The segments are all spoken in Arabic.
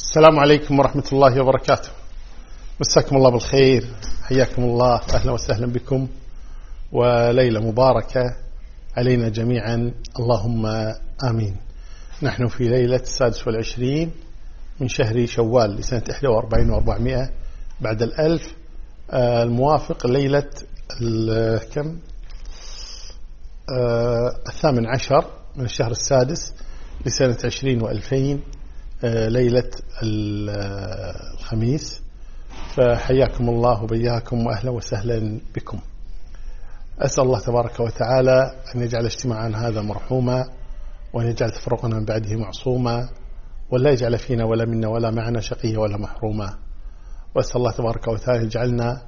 السلام عليكم ورحمة الله وبركاته. مساكم الله بالخير. حياكم الله. أهلا وسهلا بكم. وليلة مباركة علينا جميعا. اللهم آمين. نحن في ليلة السادس والعشرين من شهر شوال لسنة 41 و400 بعد الألف. آه، الموافق ليلة كم؟ آه، الثامن عشر من الشهر السادس لسنة 20 وألفين آه، ليلة الخميس. فحياكم الله وبياكم وأهلا وسهلا بكم. أسأل الله تبارك وتعالى أن يجعل اجتماعنا هذا مرحوما وأن يجعل تفرقنا من بعده معصوما ولا يجعل فينا ولا منا ولا معنا شقيا ولا محروما. وأسأل الله تبارك وتعالى يجعلنا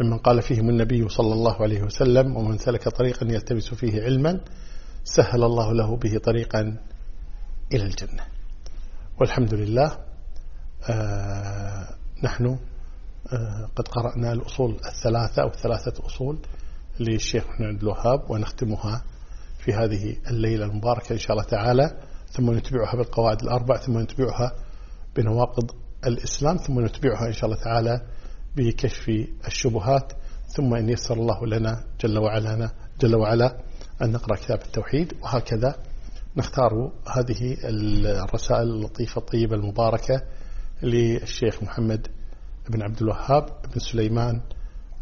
ممن قال فيهم النبي صلى الله عليه وسلم ومن سلك طريقا يلتمس فيه علما سهل الله له به طريقا إلى الجنة. والحمد لله آه نحن آه قد قرأنا الأصول الثلاثة أو ثلاثة أصول للشيخ محمد الوهاب ونختمها في هذه الليلة المباركة إن شاء الله تعالى. ثم نتبعها بالقواعد الأربع ثم نتبعها بنواقض الإسلام ثم نتبعها إن شاء الله تعالى بكشف الشبهات. ثم إن يسر الله لنا جل وعلا جل وعلا أن نقرأ كتاب التوحيد وهكذا نختار هذه الرسائل اللطيفة الطيبة المباركة للشيخ محمد بن عبد الوهاب بن سليمان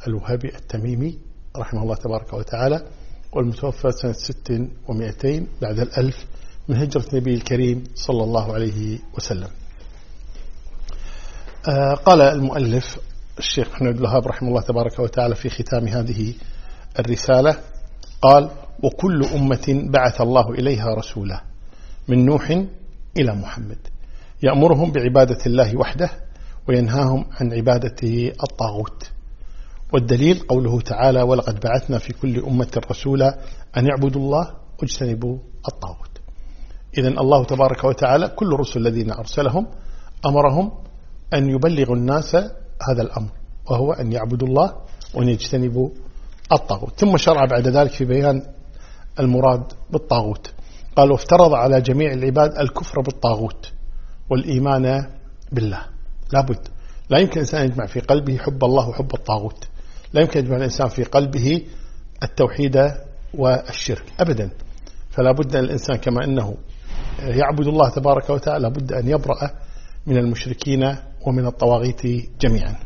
الوهابي التميمي رحمه الله تبارك وتعالى والمتوفى سنة ست ومئتين بعد الألف من هجرة النبي الكريم صلى الله عليه وسلم. آه قال المؤلف الشيخ محمد الوهاب رحمه الله تبارك وتعالى في ختام هذه الرسالة قال وكل أمة بعث الله إليها رسولا من نوح إلى محمد. يأمرهم بعبادة الله وحده وينهاهم عن عبادة الطاغوت. والدليل قوله تعالى ولقد بعثنا في كل أمة رسولا أن يعبدوا الله واجتنبوا الطاغوت. إذا الله تبارك وتعالى كل الرسل الذين أرسلهم أمرهم أن يبلغوا الناس هذا الأمر وهو أن يعبدوا الله وأن يجتنبوا الطاغوت. ثم شرع بعد ذلك في بيان المراد بالطاغوت. قال وافترض على جميع العباد الكفر بالطاغوت والإيمان بالله. لابد. لا يمكن الإنسان يجمع في قلبه حب الله وحب الطاغوت. لا يمكن يجمع الإنسان في قلبه التوحيد والشرك. أبدا. فلا بد أن الإنسان كما أنه يعبد الله تبارك وتعالى بد أن يبرأ من المشركين ومن الطواغيت جميعا.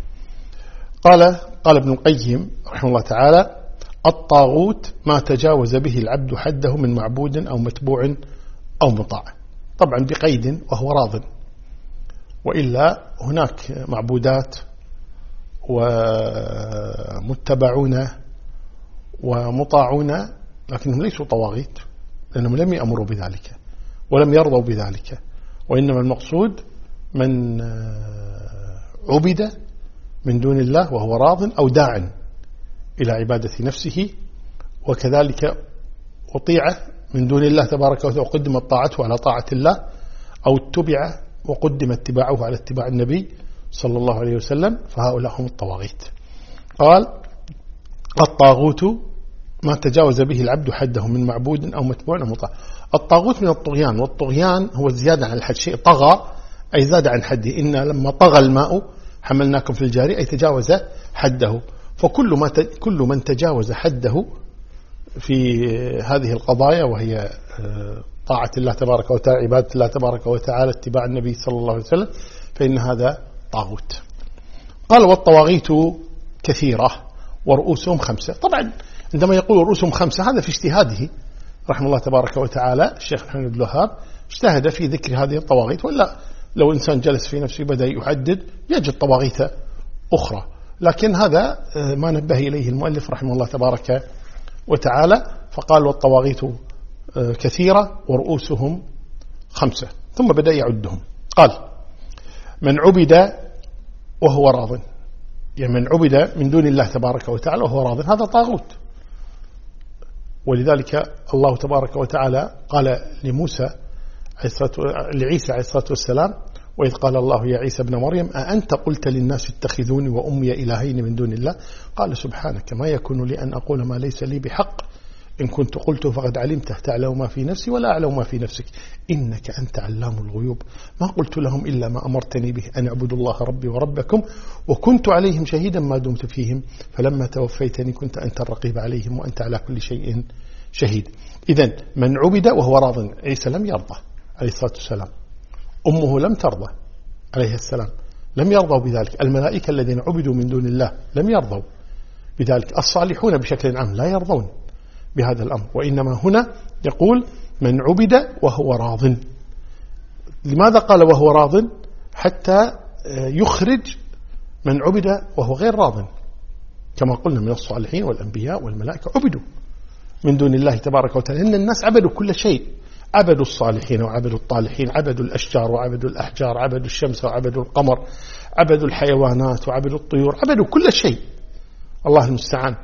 قال قال ابن القيم رحمه الله تعالى الطاغوت ما تجاوز به العبد حده من معبود أو متبوع أو مطاع. طبعا بقيد وهو راض. وإلا هناك معبودات ومتبعون ومطاعون لكنهم ليسوا طواغيت لأنهم لم يأمروا بذلك ولم يرضوا بذلك. وإنما المقصود من عبد من دون الله وهو راض أو داع. إلى عبادة نفسه وكذلك أطيع من دون الله تبارك وتعالى وقدمت طاعته على طاعة الله أو اتبع وقدم اتباعه على اتباع النبي صلى الله عليه وسلم فهؤلاء هم الطواغيت. قال الطاغوت ما تجاوز به العبد حده من معبود أو متبوع أو مطاع. الطاغوت من الطغيان والطغيان هو الزيادة عن الحد شيء طغى أي زاد عن حده. إن لما طغى الماء حملناكم في الجاري أي تجاوز حده. فكل ما كل من تجاوز حده في هذه القضايا وهي طاعة الله تبارك وتعالى عبادة الله تبارك وتعالى اتباع النبي صلى الله عليه وسلم فإن هذا طاغوت. قال والطواغيت كثيرة ورؤوسهم خمسة. طبعا عندما يقول رؤوسهم خمسة هذا في اجتهاده رحمه الله تبارك وتعالى الشيخ محمد بن الوهاب اجتهد في ذكر هذه الطواغيت. ولا لو إنسان جلس في نفسه بدأ يحدد يجد طواغيت أخرى. لكن هذا ما نبه إليه المؤلف رحمه الله تبارك وتعالى فقال والطواغيت كثيرة ورؤوسهم خمسة. ثم بدأ يعدهم. قال من عبد وهو راض. يعني من عبد من دون الله تبارك وتعالى وهو راض. هذا طاغوت. ولذلك الله تبارك وتعالى قال لموسى لعيسى عليه الصلاة والسلام وإذ قال الله يا عيسى ابن مريم أأنت قلت للناس اتخذوني وأمي إلهين من دون الله? قال سبحانك ما يكون لي أن أقول ما ليس لي بحق. إن كنت قلته فقد علمته تعلم ما في نفسي ولا أعلم ما في نفسك. إنك أنت علام الغيوب. ما قلت لهم إلا ما أمرتني به أن أعبدوا الله ربي وربكم وكنت عليهم شهيدا ما دمت فيهم. فلما توفيتني كنت أنت الرقيب عليهم وأنت على كل شيء شهيد. إذا من عبد وهو راض عيسى لم يرضى عليه الصلاة والسلام. أمه لم ترضى عليه السلام. لم يرضوا بذلك. الملائكة الذين عبدوا من دون الله لم يرضوا بذلك. الصالحون بشكل عام لا يرضون بهذا الأمر. وإنما هنا يقول من عبد وهو راض. لماذا قال وهو راض؟ حتى يخرج من عبد وهو غير راض. كما قلنا من الصالحين والأنبياء والملائكة عبدوا من دون الله تبارك وتعالى. إن الناس عبدوا كل شيء. عبدوا الصالحين وعبدوا الطالحين عبدوا الأشجار وعبدوا الأحجار عبدوا الشمس وعبدوا القمر عبدوا الحيوانات وعبدوا الطيور عبدوا كل شيء. الله المستعان.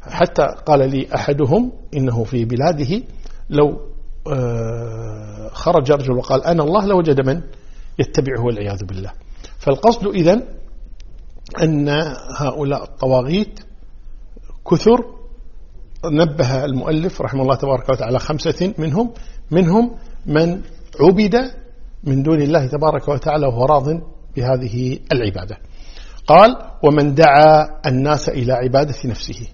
حتى قال لي أحدهم إنه في بلاده لو آه، خرج رجل وقال أنا الله لوجد من يتبعه والعياذ بالله. فالقصد إذن أن هؤلاء الطواغيت كثر نبه المؤلف رحمه الله تبارك وتعالى خمسة منهم منهم من عبد من دون الله تبارك وتعالى وهو راض بهذه العبادة. قال ومن دعا الناس إلى عبادة نفسه.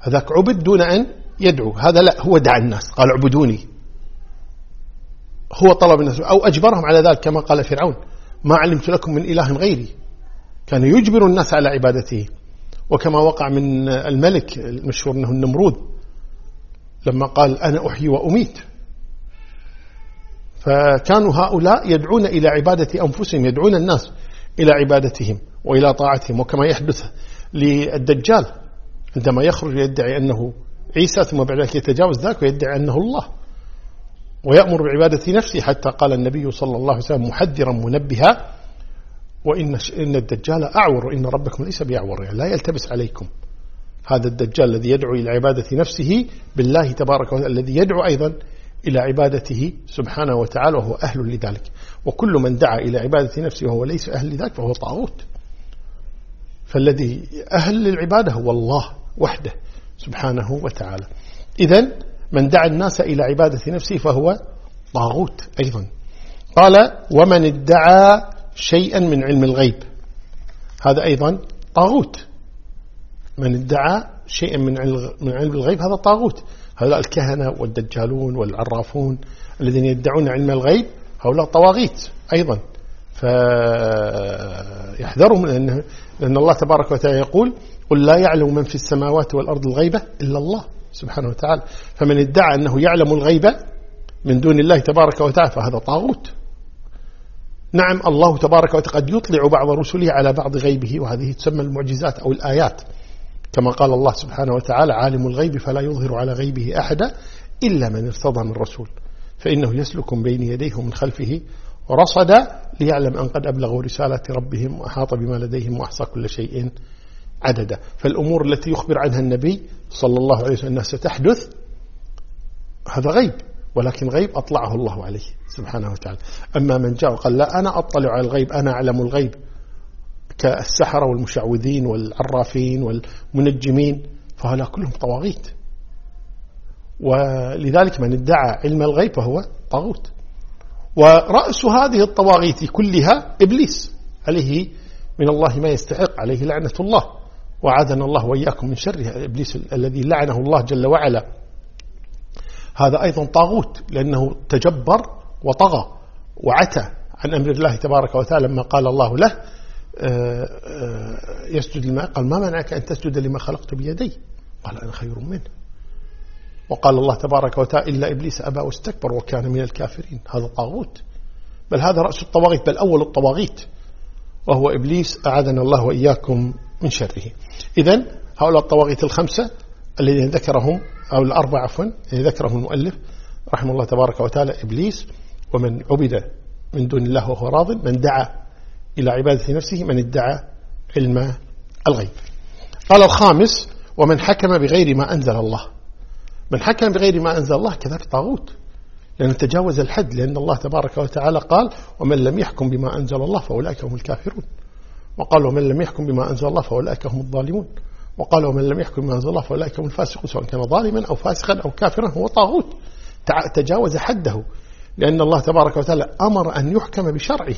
هذاك عبد دون أن يدعو. هذا لا هو دعا الناس. قال اعبدوني. هو طلب الناس أو أجبرهم على ذلك كما قال فرعون ما علمت لكم من إله غيري. كان يجبر الناس على عبادته. وكما وقع من الملك المشهور أنه النمرود. لما قال أنا أحيي وأميت. فكانوا هؤلاء يدعون إلى عبادة أنفسهم يدعون الناس إلى عبادتهم وإلى طاعتهم وكما يحدث للدجال. عندما يخرج يدعي أنه عيسى ثم بعد ذلك يتجاوز ذاك ويدعي أنه الله ويأمر بعبادة نفسه حتى قال النبي صلى الله عليه وسلم محذرا منبها وإن إن الدجال أعور وإن ربكم ليس بأعور يعني لا يلتبس عليكم هذا الدجال الذي يدعو إلى عبادة نفسه بالله تبارك وتعالى الذي يدعو أيضا إلى عبادته سبحانه وتعالى وهو أهل لذلك. وكل من دعا إلى عبادة نفسه وهو ليس أهل لذلك فهو طاغوت. فالذي أهل للعبادة هو الله وحده سبحانه وتعالى. إذا من دعا الناس إلى عبادة نفسه فهو طاغوت أيضا. قال ومن ادعى شيئا من علم الغيب. هذا أيضا طاغوت. من ادعى شيئا من من علم الغيب هذا طاغوت هؤلاء الكهنة والدجالون والعرافون الذين يدعون علم الغيب هؤلاء طواغيت أيضا. فيحذرهم لأن, لأن الله تبارك وتعالى يقول قل لا يعلم من في السماوات والأرض الغيبة إلا الله سبحانه وتعالى. فمن ادعى أنه يعلم الغيبة من دون الله تبارك وتعالى فهذا طاغوت. نعم الله تبارك وتعالى قد يطلع بعض رسله على بعض غيبه وهذه تسمى المعجزات أو الآيات. كما قال الله سبحانه وتعالى عالم الغيب فلا يظهر على غيبه أحدا إلا من ارتضى من رسول. فإنه يسلك بين يديه ومن خلفه رصدا ليعلم أن قد أبلغوا رسالة ربهم وأحاط بما لديهم وأحصى كل شيء عددا. فالأمور التي يخبر عنها النبي صلى الله عليه وسلم أنها ستحدث هذا غيب ولكن غيب أطلعه الله عليه سبحانه وتعالى. أما من جاء وقال لا أنا أطلع على الغيب أنا أعلم الغيب. كالسحرة والمشعوذين والعرافين والمنجمين فهؤلاء كلهم طواغيت. ولذلك من ادعى علم الغيب فهو طاغوت. ورأس هذه الطواغيت كلها إبليس عليه من الله ما يستحق عليه لعنة الله. وعاذنا الله وإياكم من شره. إبليس الذي لعنه الله جل وعلا. هذا أيضا طاغوت لأنه تجبر وطغى وعتى عن أمر الله تبارك وتعالى لما قال الله له يسجد لما قال ما منعك أن تسجد لما خلقت بيدي؟ قال أنا خير منه. وقال الله تبارك وتعالى إلا إبليس أبى واستكبر وكان من الكافرين. هذا طاغوت بل هذا رأس الطواغيت بل أول الطواغيت. وهو إبليس أعاذنا الله وإياكم من شره. إذا هؤلاء الطواغيت الخمسة الذين ذكرهم أو الأربعة عفوا ذكرهم المؤلف رحمه الله تبارك وتعالى إبليس ومن عبد من دون الله وهو راض من دعا إلى عبادة نفسه من ادعى علم الغيب. قال الخامس ومن حكم بغير ما أنزل الله. من حكم بغير ما أنزل الله كذلك طاغوت. لأنه تجاوز الحد لأن الله تبارك وتعالى قال ومن لم يحكم بما أنزل الله فأولئك هم الكافرون. وقال ومن لم يحكم بما أنزل الله فأولئك هم الظالمون. وقال ومن لم يحكم بما أنزل الله فأولئك هم الفاسقون. سواء كان ظالما أو فاسقا أو كافرا هو طاغوت. تجاوز حده. لأن الله تبارك وتعالى أمر أن يحكم بشرعه.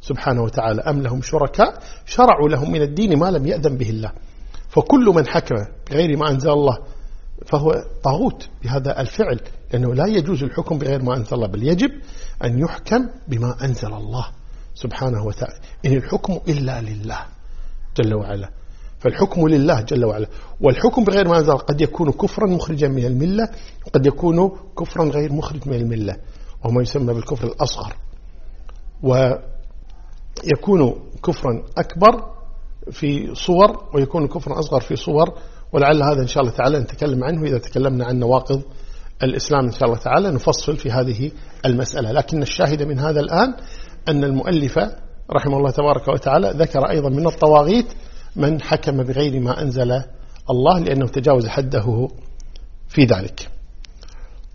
سبحانه وتعالى. أم لهم شركاء؟ شرعوا لهم من الدين ما لم يأذن به الله. فكل من حكم بغير ما أنزل الله فهو طاغوت بهذا الفعل لأنه لا يجوز الحكم بغير ما أنزل الله بل يجب أن يحكم بما أنزل الله سبحانه وتعالى. إن الحكم إلا لله جل وعلا. فالحكم لله جل وعلا. والحكم بغير ما أنزل قد يكون كفرا مخرجا من الملة وقد يكون كفرا غير مخرج من الملة وهو ما يسمى بالكفر الأصغر. ويكون كفرا أكبر في صور ويكون كفرا أصغر في صور ولعل هذا إن شاء الله تعالى نتكلم عنه. إذا تكلمنا عن نواقض الإسلام إن شاء الله تعالى نفصل في هذه المسألة. لكن الشاهد من هذا الآن أن المؤلف رحمه الله تبارك وتعالى ذكر أيضا من الطواغيت من حكم بغير ما أنزل الله لأنه تجاوز حده في ذلك.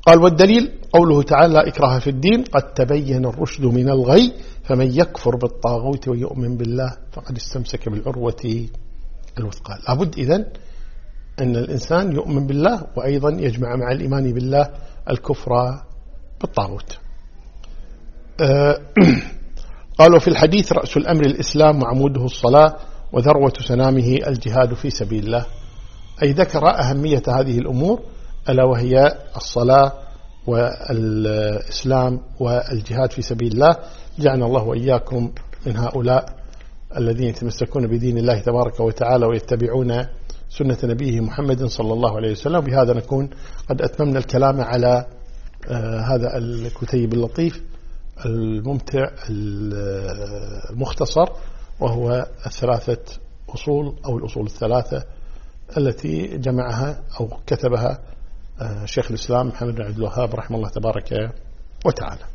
قال والدليل قوله تعالى لا إكراه في الدين قد تبين الرشد من الغي فمن يكفر بالطاغوت ويؤمن بالله فقد استمسك بالعروة الوثقى. لابد إذن أن الإنسان يؤمن بالله وأيضا يجمع مع الإيمان بالله الكفر بالطاغوت. آه، قالوا في الحديث رأس الأمر الإسلام وعموده الصلاة وذروة سنامه الجهاد في سبيل الله. أي ذكر أهمية هذه الأمور ألا وهي الصلاة والإسلام والجهاد في سبيل الله. جعلنا الله وإياكم من هؤلاء الذين يتمسكون بدين الله تبارك وتعالى ويتبعون سنة نبيه محمد صلى الله عليه وسلم. بهذا نكون قد أتممنا الكلام على آه، هذا الكتيب اللطيف الممتع المختصر وهو الثلاثة أصول أو الأصول الثلاثة التي جمعها أو كتبها شيخ الإسلام محمد بن عبد الوهاب رحمه الله تبارك وتعالى.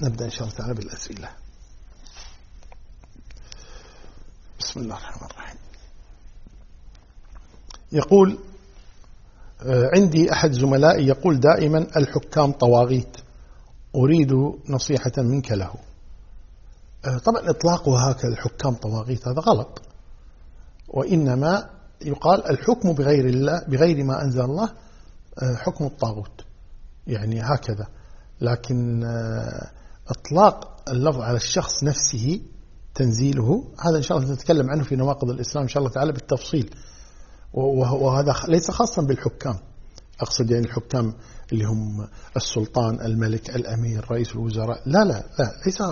نبدأ إن شاء الله تعالى بالأسئلة. بسم الله الرحمن الرحيم. يقول آه، عندي أحد زملائي يقول دائما الحكام طواغيت أريد نصيحة منك له. آه، طبعا إطلاقه هكذا الحكام طواغيت هذا غلط. وإنما يقال الحكم بغير الله بغير ما أنزل الله آه، حكم الطاغوت. يعني هكذا. لكن إطلاق اللفظ على الشخص نفسه تنزيله هذا إن شاء الله نتكلم عنه في نواقض الإسلام إن شاء الله تعالى بالتفصيل. وهذا ليس خاصا بالحكام. أقصد يعني الحكام اللي هم السلطان الملك الأمير رئيس الوزراء. لا لا لا ليس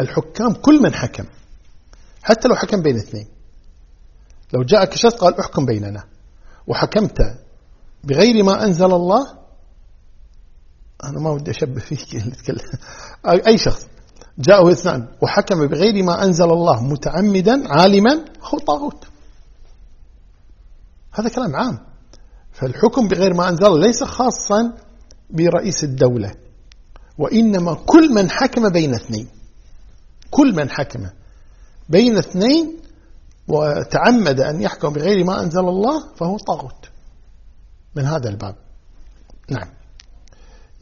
الحكام كل من حكم. حتى لو حكم بين اثنين. لو جاءك شخص قال احكم بيننا وحكمت بغير ما أنزل الله أنا ما ودي أشبه فيك أي شخص جاءه اثنان وحكم بغير ما أنزل الله متعمدا عالما هو طاغوت. هذا كلام عام. فالحكم بغير ما أنزل ليس خاصا برئيس الدولة وإنما كل من حكم بين اثنين. كل من حكم بين اثنين وتعمد أن يحكم بغير ما أنزل الله فهو طاغوت. من هذا الباب. نعم.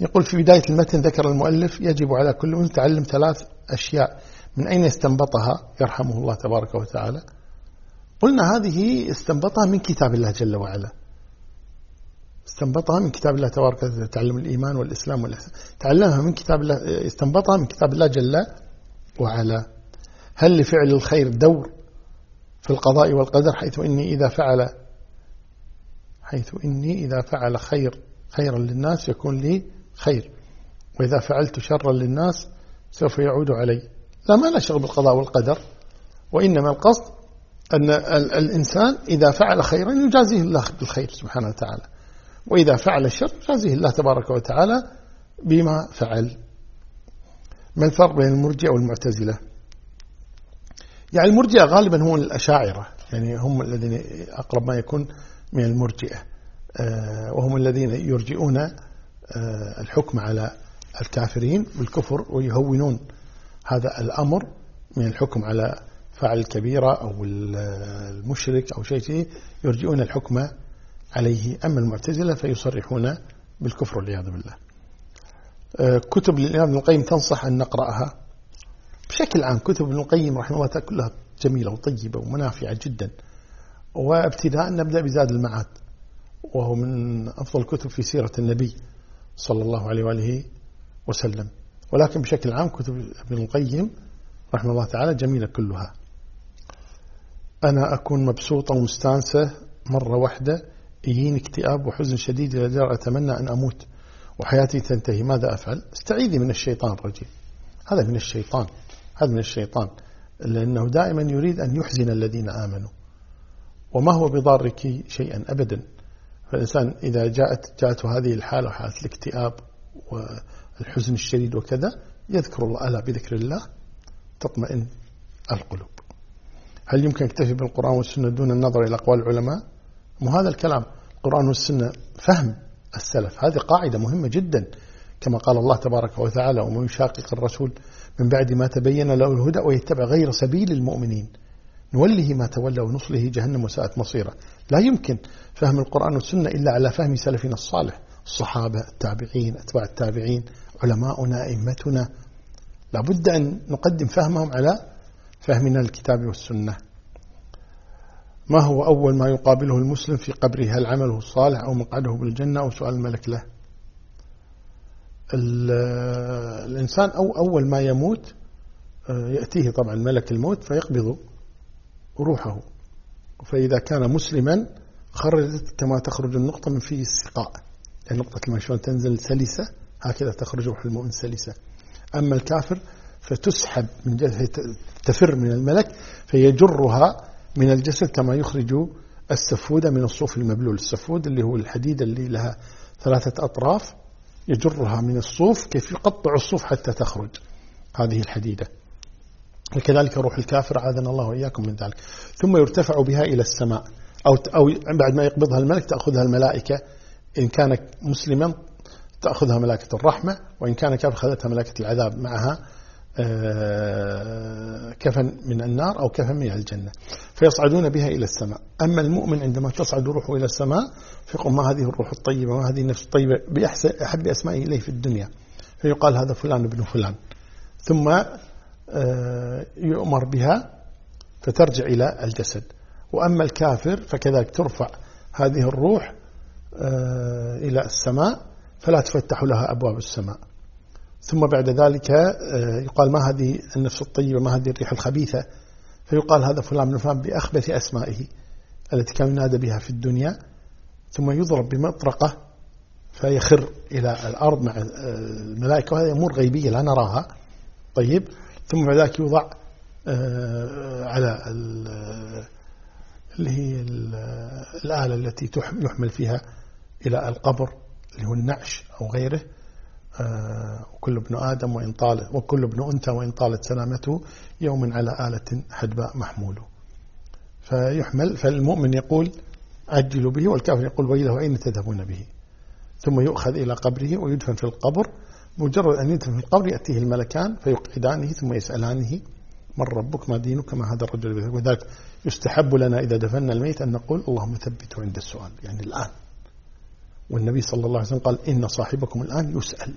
يقول في بداية المتن ذكر المؤلف يجب على كل من تعلم ثلاث أشياء من أين استنبطها يرحمه الله تبارك وتعالى. قلنا هذه استنبطها من كتاب الله جل وعلا. استنبطها من كتاب الله تبارك وتعالى تعلم الإيمان والإسلام والإحسان. تعلمها من كتاب الله استنبطها من كتاب الله جل وعلا. هل لفعل الخير دور؟ في القضاء والقدر حيث إني إذا فعل حيث إني إذا فعل خير خيرا للناس يكون لي خير. وإذا فعلت شرا للناس سوف يعود علي. لا ما نشغل بالقضاء والقدر. وإنما القصد أن الإنسان إذا فعل خيرا يجازيه الله بالخير سبحانه وتعالى. وإذا فعل الشر يجازيه الله تبارك وتعالى بما فعل. ما الفرق بين المرجئة والمعتزلة؟ يعني المرجئة غالبا هم الأشاعرة يعني هم الذين أقرب ما يكون من المرجئة آه، وهم الذين يرجئون آه، الحكم على الكافرين بالكفر ويهونون هذا الأمر من الحكم على فعل الكبيرة أو المشرك أو شيء يرجئون الحكم عليه. أما المعتزلة فيصرحون بالكفر والعياذ بالله. آه، كتب الإمام ابن القيم تنصح أن نقرأها. بشكل عام كتب ابن القيم رحمه الله كلها جميلة وطيبة ومنافعة جدا. وابتداء نبدأ بزاد المعاد وهو من أفضل الكتب في سيرة النبي صلى الله عليه وآله وسلم. ولكن بشكل عام كتب ابن القيم رحمه الله تعالى جميلة كلها. أنا أكون مبسوطة ومستانسة مرة واحدة يجيني اكتئاب وحزن شديد إلى درجة أتمنى أن أموت وحياتي تنتهي. ماذا أفعل؟ استعيذي من الشيطان الرجيم. هذا من الشيطان. هذا من الشيطان لأنه دائما يريد أن يحزن الذين آمنوا. وما هو بضارك شيئا أبدا. فالإنسان إذا جاءت جاءته هذه الحالة حالة الاكتئاب والحزن الشديد وكذا يذكر الله ألا بذكر الله تطمئن القلوب. هل يمكن اكتفي بالقرآن والسنة دون النظر إلى أقوال العلماء؟ مو هذا الكلام. القرآن والسنة فهم السلف. هذه قاعدة مهمة جدا. كما قال الله تبارك وتعالى ومن يشاقق الرسول من بعد ما تبين له الهدى ويتبع غير سبيل المؤمنين. نوله ما تولى ونصله جهنم وساءت مصيره. لا يمكن فهم القرآن والسنة إلا على فهم سلفنا الصالح الصحابة التابعين أتباع التابعين علماؤنا أئمتنا. لابد أن نقدم فهمهم على فهمنا الكتاب والسنة. ما هو أول ما يقابله المسلم في قبره؟ هل عمله الصالح أو مقعده بالجنة أو سؤال الملك له؟ الإنسان أو أول ما يموت آه، يأتيه طبعا ملك الموت فيقبض روحه. فإذا كان مسلما خرجت كما تخرج النقطة من فيه السقاء. يعني نقطة شلون تنزل سلسة هكذا تخرج روح المؤمن سلسة. أما الكافر فتسحب من جسد تفر من الملك فيجرها من الجسد كما يخرج السفودة من الصوف المبلول. السفود اللي هو الحديدة اللي لها ثلاثة أطراف يجرها من الصوف كيف يقطع الصوف حتى تخرج. هذه الحديدة. وكذلك روح الكافر عاذنا الله وإياكم من ذلك. ثم يرتفع بها إلى السماء. أو بعد ما يقبضها الملك تأخذها الملائكة. إن كان مسلما تأخذها ملائكة الرحمة. وإن كان كافر أخذتها ملائكة العذاب معها. كفن من النار أو كفن من الجنة فيصعدون بها إلى السماء. أما المؤمن عندما تصعد روحه إلى السماء فيقول ما هذه الروح الطيبة ما هذه النفس الطيبة بأحسن أحب أسمائه إليه في الدنيا. فيقال هذا فلان ابن فلان. ثم آه، يؤمر بها فترجع إلى الجسد. وأما الكافر فكذلك ترفع هذه الروح آه، إلى السماء فلا تفتح لها أبواب السماء. ثم بعد ذلك آه، يقال ما هذه النفس الطيبة ما هذه الريح الخبيثة؟ فيقال هذا فلان من فلان بأخبث أسمائه التي كان ينادى بها في الدنيا ثم يضرب بمطرقة فيخر إلى الأرض مع الملائكة وهذه أمور غيبية لا نراها. طيب ثم بعد ذلك يوضع آه، على اللي هي الآلة التي يحمل فيها إلى القبر اللي هو النعش أو غيره. آه، وكل ابن آدم وإن طالت وكل ابن أنثى وإن طالت سلامته يوم على آلة حدباء محمول. فيحمل فالمؤمن يقول عجلوا به والكافر يقول ويله أين تذهبون به؟ ثم يؤخذ إلى قبره ويدفن في القبر. مجرد أن يدفن في القبر يأتيه الملكان فيقعدانه ثم يسألانه من ربك؟ ما دينك؟ ما هذا الرجل؟ وذلك يستحب لنا إذا دفنا الميت أن نقول اللهم ثبته عند السؤال يعني الآن. والنبي صلى الله عليه وسلم قال إن صاحبكم الآن يسأل.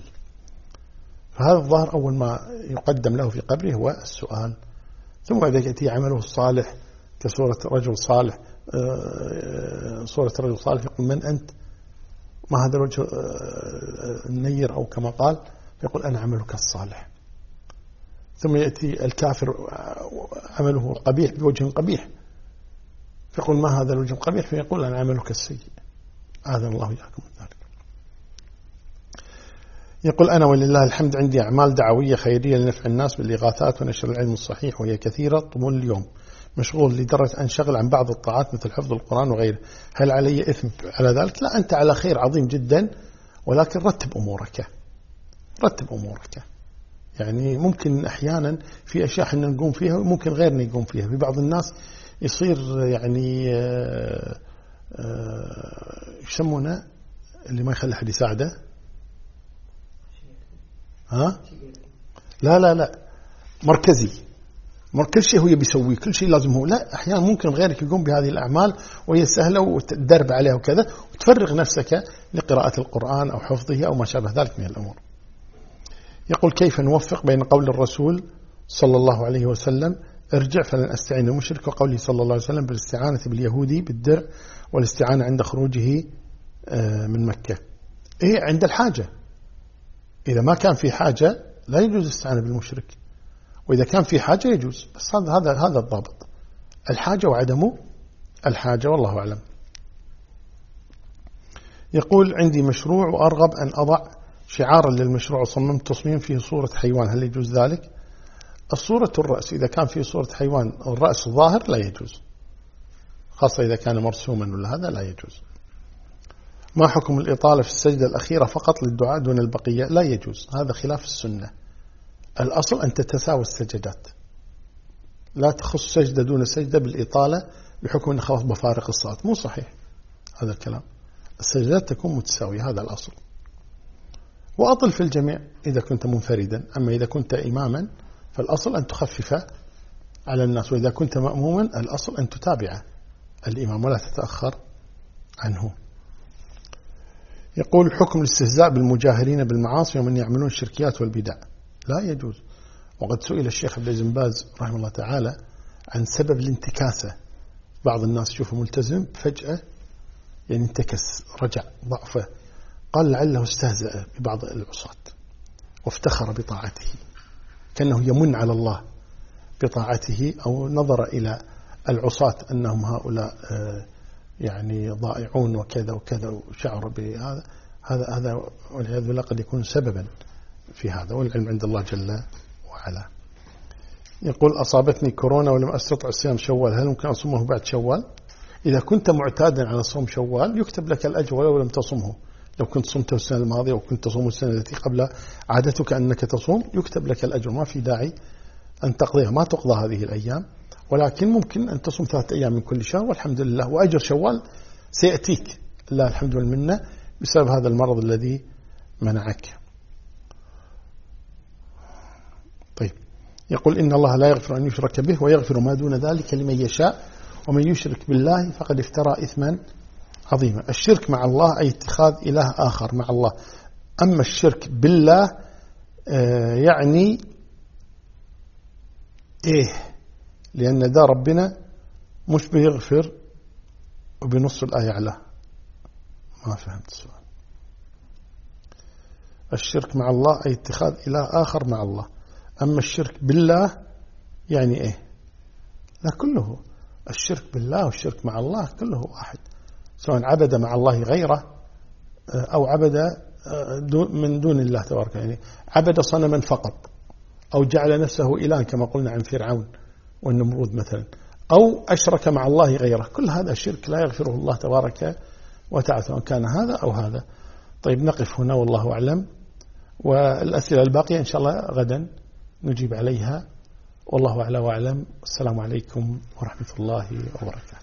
فهذا الظاهر أول ما يقدم له في قبره هو السؤال. ثم بعد يأتي عمله الصالح كصورة رجل صالح آه، صورة رجل صالح يقول من أنت؟ ما هذا الوجه آه، النير أو كما قال؟ يقول أنا عملك الصالح. ثم يأتي الكافر آه، عمله القبيح بوجه قبيح. فيقول ما هذا الوجه القبيح؟ فيقول أنا عملك السيء. آذن الله إياكم من ذلك. يقول أنا ولله الحمد عندي أعمال دعوية خيرية لنفع الناس بالإغاثات ونشر العلم الصحيح وهي كثيرة طول اليوم. مشغول لدرجة أنشغل عن بعض الطاعات مثل حفظ القرآن وغيره. هل علي إثم على ذلك؟ لا أنت على خير عظيم جدا ولكن رتب أمورك. رتب أمورك. يعني ممكن أحيانا في أشياء إحنا نقوم فيها وممكن غيرنا يقوم فيها. في بعض الناس يصير يعني آه، يسمونه اللي ما يخلي أحد يساعده. ها؟ لا لا لا. مركزي. كل شيء هو يبي يسويه كل شيء لازم هو. لا أحيانا ممكن غيرك يقوم بهذه الأعمال وهي سهلة وتدرب عليها وكذا وتفرغ نفسك لقراءة القرآن أو حفظه أو ما شابه ذلك من الأمور. يقول كيف نوفق بين قول الرسول صلى الله عليه وسلم ارجع فلن أستعين. المشرك وقوله صلى الله عليه وسلم بالاستعانة باليهودي بالدرع والاستعانة عند خروجه آه، من مكة. إيه عند الحاجة. إذا ما كان في حاجة لا يجوز الاستعانة بالمشرك. وإذا كان في حاجة يجوز. بس هذا هذا هذا الضابط. الحاجة وعدمه الحاجة والله أعلم. يقول عندي مشروع وأرغب أن أضع شعارا للمشروع وصممت تصميم فيه صورة حيوان. هل يجوز ذلك؟ الصورة الرأس إذا كان فيه صورة حيوان الرأس ظاهر لا يجوز. خاصة إذا كان مرسوما ولا هذا لا يجوز. ما حكم الإطالة في السجدة الأخيرة فقط للدعاء دون البقية؟ لا يجوز. هذا خلاف السنة. الأصل أن تتساوى السجدات. لا تخص سجدة دون سجدة بالإطالة بحكم أن خلاص بفارق الصلاة. مو صحيح هذا الكلام. السجدات تكون متساوية هذا الأصل. وأطل في الجميع إذا كنت منفردا. أما إذا كنت إماما فالأصل أن تخفف على الناس وإذا كنت مأموما الأصل أن تتابع الإمام ولا تتأخر عنه. يقول حكم الاستهزاء بالمجاهرين بالمعاصي ومن يعملون الشركيات والبدع. لا يجوز. وقد سئل الشيخ عبد العزيز باز رحمه الله تعالى عن سبب الانتكاسة. بعض الناس يشوفه ملتزم فجأة يعني انتكس رجع ضعفه. قال لعله استهزأ ببعض العصاة وافتخر بطاعته. كأنه يمن على الله بطاعته أو نظر إلى العصاة أنهم هؤلاء آه، يعني ضائعون وكذا وكذا وشعر بهذا هذا هذا والعياذ بالله قد يكون سببا في هذا والعلم عند الله جل وعلا. يقول أصابتني كورونا ولم أستطع صيام شوال هل ممكن أصومه بعد شوال؟ إذا كنت معتادا على صوم شوال يكتب لك الأجر ولو لم تصمه. لو كنت صمته السنة الماضية أو كنت تصوم السنة التي قبل عادتك أنك تصوم يكتب لك الأجر. ما في داعي أن تقضيها ما تقضى هذه الأيام. ولكن ممكن أن تصوم ثلاثة أيام من كل شهر والحمد لله. وأجر شوال سيأتيك. الله الحمد والمنة بسبب هذا المرض الذي منعك. طيب. يقول إن الله لا يغفر أن يشرك به ويغفر ما دون ذلك لمن يشاء ومن يشرك بالله فقد افترى إثما عظيما الشرك مع الله أي اتخاذ إله آخر مع الله. أما الشرك بالله آه، يعني إيه؟ لأن ده ربنا مش بيغفر وبنص الآية على. ما فهمت السؤال. الشرك مع الله أي اتخاذ إله آخر مع الله. أما الشرك بالله يعني إيه؟ لا كله. الشرك بالله والشرك مع الله كله واحد. سواء عبد مع الله غيره آه، أو عبد آه، من دون الله تبارك يعني عبد صنما فقط أو جعل نفسه إله كما قلنا عن فرعون والنمرود مثلا أو أشرك مع الله غيره. كل هذا شرك لا يغفره الله تبارك وتعالى سواء كان هذا أو هذا. طيب نقف هنا والله أعلم. والأسئلة الباقية إن شاء الله غدا نجيب عليها. والله أعلى وأعلم. السلام عليكم ورحمة الله وبركاته.